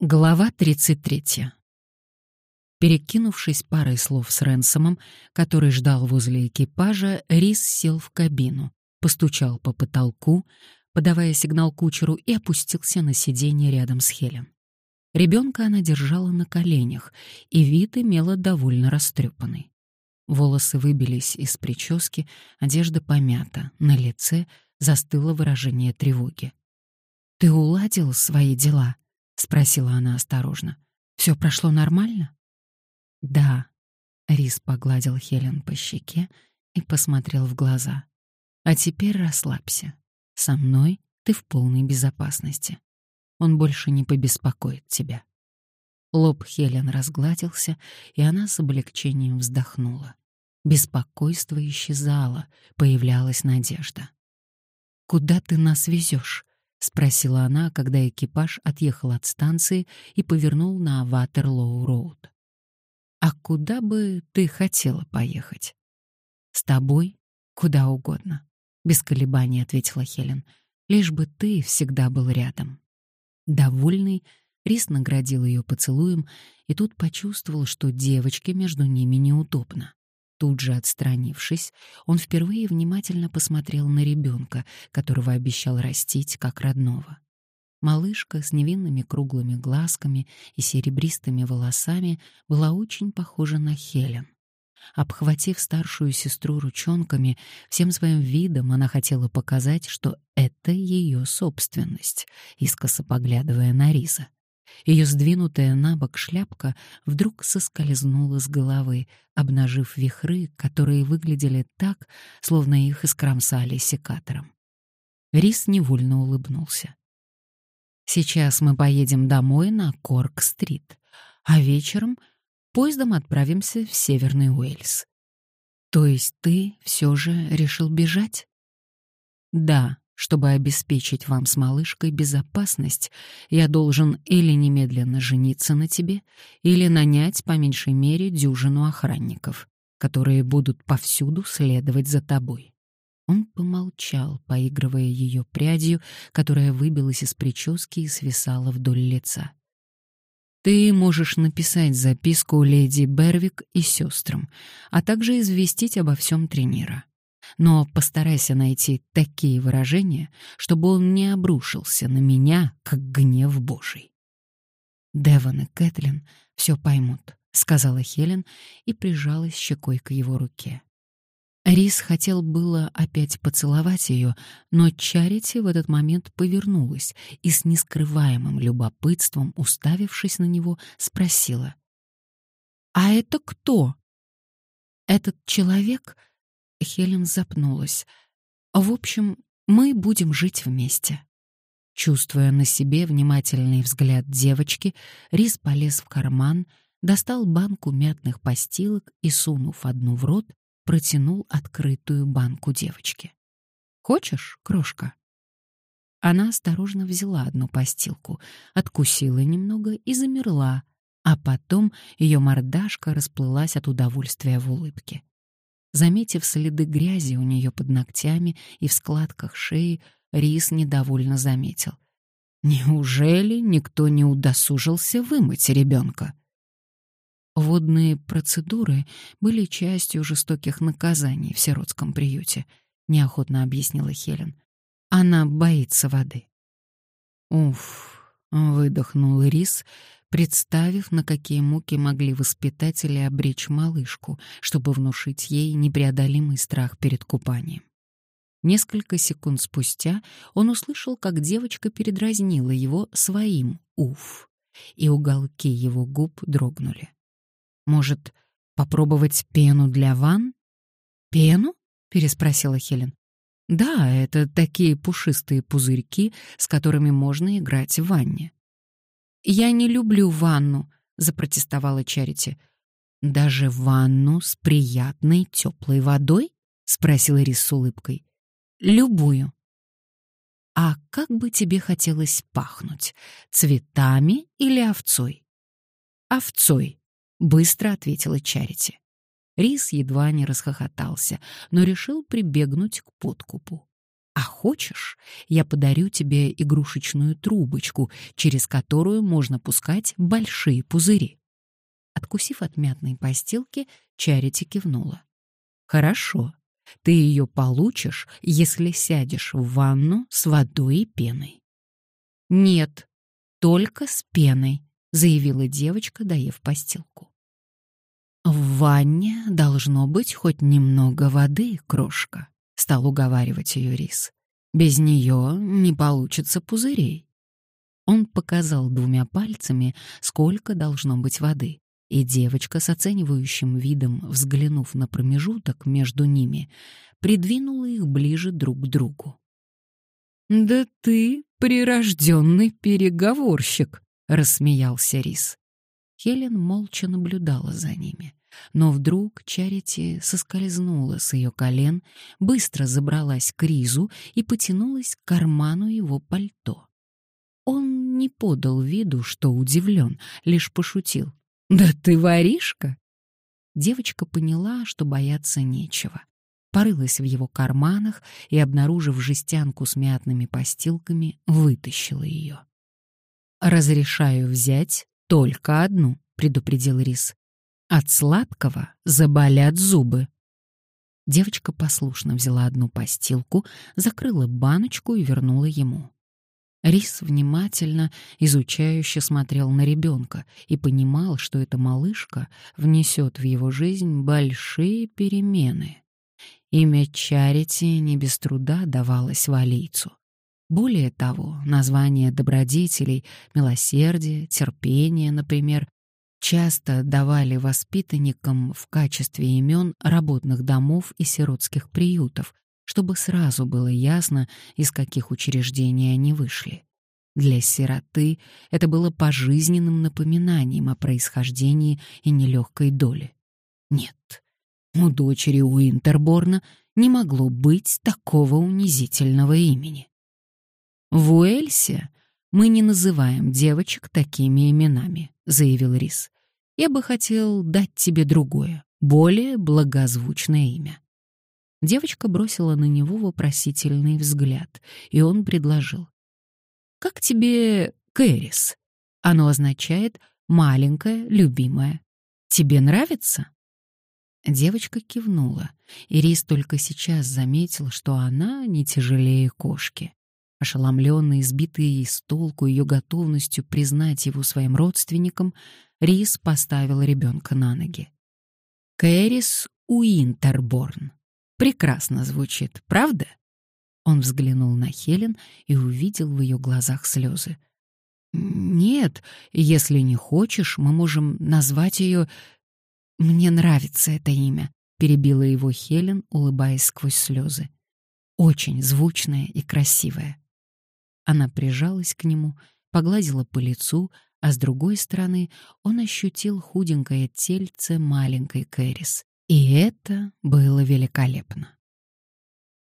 Глава 33. Перекинувшись парой слов с Ренсомом, который ждал возле экипажа, Рис сел в кабину, постучал по потолку, подавая сигнал кучеру, и опустился на сиденье рядом с Хелен. Ребенка она держала на коленях, и вид имела довольно растрепанный. Волосы выбились из прически, одежда помята, на лице застыло выражение тревоги. «Ты уладил свои дела?» — спросила она осторожно. «Все прошло нормально?» «Да», — Рис погладил Хелен по щеке и посмотрел в глаза. «А теперь расслабься. Со мной ты в полной безопасности. Он больше не побеспокоит тебя». Лоб Хелен разгладился, и она с облегчением вздохнула. Беспокойство исчезало, появлялась надежда. «Куда ты нас везешь? — спросила она, когда экипаж отъехал от станции и повернул на Ватерлоу-роуд. «А куда бы ты хотела поехать?» «С тобой? Куда угодно», — без колебаний ответила Хелен. «Лишь бы ты всегда был рядом». Довольный, Рис наградил ее поцелуем и тут почувствовал, что девочке между ними неудобно. Тут же отстранившись, он впервые внимательно посмотрел на ребенка, которого обещал растить как родного. Малышка с невинными круглыми глазками и серебристыми волосами была очень похожа на Хелен. Обхватив старшую сестру ручонками, всем своим видом она хотела показать, что это ее собственность, искоса поглядывая на Риза. Ее сдвинутая на бок шляпка вдруг соскользнула с головы, обнажив вихры, которые выглядели так, словно их искромсали секатором. Рис невольно улыбнулся. «Сейчас мы поедем домой на Корк-стрит, а вечером поездом отправимся в Северный Уэльс. То есть ты все же решил бежать?» «Да», чтобы обеспечить вам с малышкой безопасность, я должен или немедленно жениться на тебе, или нанять по меньшей мере дюжину охранников, которые будут повсюду следовать за тобой. Он помолчал, поигрывая ее прядью, которая выбилась из прически и свисала вдоль лица. Ты можешь написать записку леди Бервик и сестрам, а также известить обо всем тренера. Но постарайся найти такие выражения, чтобы он не обрушился на меня, как гнев Божий. Девон и Кэтлин все поймут, сказала Хелен и прижалась щекой к его руке. Рис хотел было опять поцеловать ее, но Чарити в этот момент повернулась и с нескрываемым любопытством, уставившись на него, спросила: "А это кто?" "Этот человек Хелен запнулась. В общем, мы будем жить вместе. Чувствуя на себе внимательный взгляд девочки, Рис полез в карман, достал банку мятных постилок и, сунув одну в рот, протянул открытую банку девочке. «Хочешь, крошка?» Она осторожно взяла одну постилку, откусила немного и замерла, а потом ее мордашка расплылась от удовольствия в улыбке. Заметив следы грязи у нее под ногтями и в складках шеи, Рис недовольно заметил. «Неужели никто не удосужился вымыть ребенка?» Водные процедуры были частью жестоких наказаний в сиротском приюте, неохотно объяснила Хелен. Она боится воды. Уф, выдохнул Рис, представив, на какие муки могли воспитатели обречь малышку, чтобы внушить ей непреодолимый страх перед купанием. Несколько секунд спустя он услышал, как девочка передразнила его своим «уф», и уголки его губ дрогнули. «Может, попробовать пену для ванн?» «Пену?» — переспросила Хелен. «Да, это такие пушистые пузырьки, с которыми можно играть в ванне. «Я не люблю ванну», — запротестовала Чарити. «Даже ванну с приятной теплой водой?» — спросила Рис с улыбкой. «Любую». «А как бы тебе хотелось пахнуть? Цветами или овцой?» «Овцой», — быстро ответила Чарити. Рис едва не расхохотался, но решил прибегнуть к подкупу. А хочешь, я подарю тебе игрушечную трубочку, через которую можно пускать большие пузыри. Откусив от мятной постилки, Чарити кивнула. Хорошо, ты ее получишь, если сядешь в ванну с водой и пеной. Нет, только с пеной, заявила девочка, доев постилку. В ванне должно быть хоть немного воды, крошка, стал уговаривать ее Рис. Без нее не получится пузырей. Он показал двумя пальцами, сколько должно быть воды, и девочка с оценивающим видом, взглянув на промежуток между ними, придвинула их ближе друг к другу. «Да ты прирожденный переговорщик!» — рассмеялся Рис. Хелен молча наблюдала за ними, но вдруг Чарити соскользнула с ее колен, быстро забралась к Ризу и потянулась к карману его пальто. Он не подал виду, что удивлен, лишь пошутил. «Да ты воришка!» Девочка поняла, что бояться нечего. Порылась в его карманах и, обнаружив жестянку с мятными постилками, вытащила ее. «Разрешаю взять только одну», — предупредил Рис. «От сладкого заболят зубы». Девочка послушно взяла одну постилку, закрыла баночку и вернула ему. Рис внимательно, изучающе смотрел на ребенка и понимал, что эта малышка внесет в его жизнь большие перемены. Имя Чарити не без труда давалось валийцу. Более того, названия добродетелей, милосердие, терпение, например, часто давали воспитанникам в качестве имен работных домов и сиротских приютов, чтобы сразу было ясно, из каких учреждений они вышли. Для сироты это было пожизненным напоминанием о происхождении и нелегкой доле. Нет, у дочери Уинтерборна не могло быть такого унизительного имени. В Уэльсе мы не называем девочек такими именами, заявил Рис. Я бы хотел дать тебе другое, более благозвучное имя. Девочка бросила на него вопросительный взгляд, и он предложил. «Как тебе Кэрис? Оно означает «маленькая, любимая». Тебе нравится?» Девочка кивнула, и Рис только сейчас заметил, что она не тяжелее кошки. Ошеломленный, избитый с толку ее готовностью признать его своим родственником, Рис поставил ребенка на ноги. «Кэрис Уинтерборн», Прекрасно звучит, правда? Он взглянул на Хелен и увидел в ее глазах слезы. Нет, если не хочешь, мы можем назвать ее. Мне нравится это имя, перебила его Хелен, улыбаясь сквозь слезы. Очень звучное и красивое. Она прижалась к нему, погладила по лицу, а с другой стороны он ощутил худенькое тельце маленькой Кэрис. И это было великолепно.